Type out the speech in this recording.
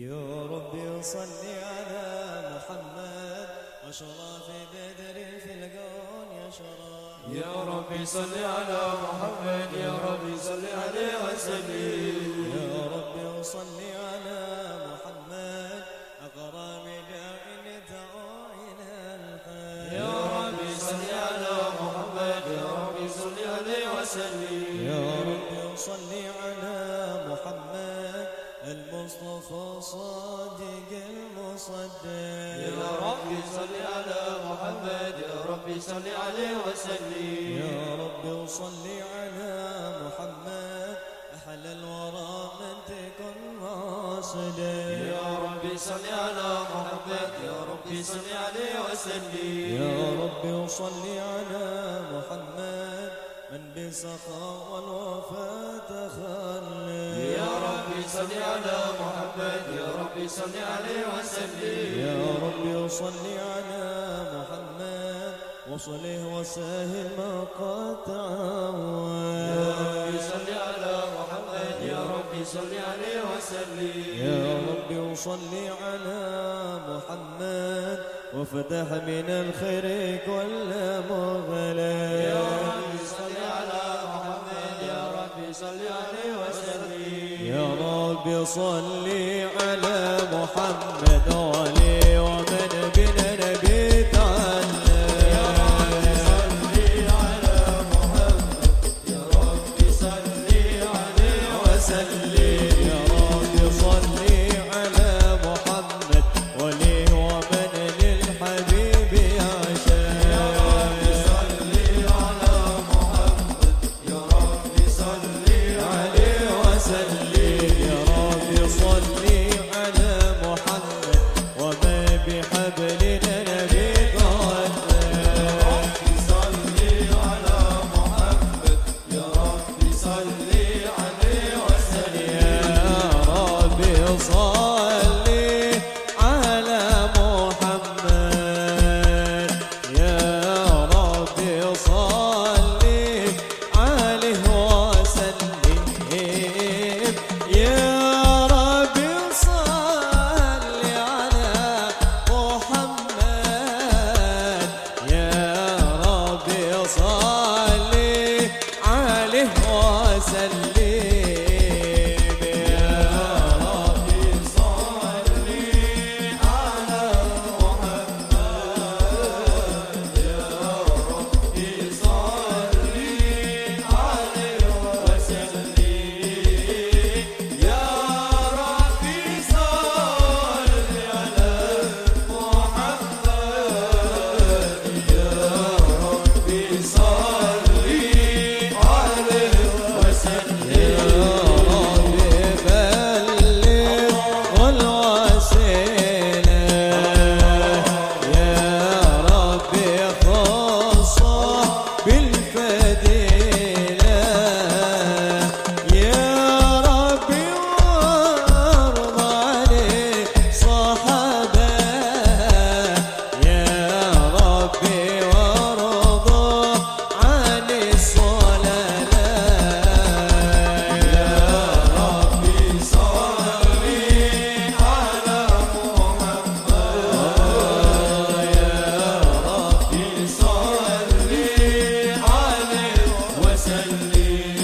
يا ربي صل على محمد أشرف بدر في الكون يا شرف. يا ربي صل على محمد يا ربي صل عليه وسلم يا ربي صل على محمد أكرم داع دعا إلى الخير. يا ربي صل على محمد يا ربي صل عليه وسلم يا ربي صل على المصطفى صادق المصدق. يا ربي صل على محمد يا ربي صل عليه وسلم. يا رب صل على محمد أحلى الورى من تكن راصدا يا ربي صل على محمد يا ربي صل عليه وسلم. يا رب صل على محمد. من بسخاء والوفاة تخلى يا ربي صل على محمد يا ربي صل عليه وسلم. يا رب صل على محمد وصله وسهل ما قد تعود يا ربي صل على محمد يا ربي صل عليه وسلم. يا رب صل على محمد وفتح من الخير كل مغلق يا ربي صل يا رب صل على محمد وعلي ربي صل see.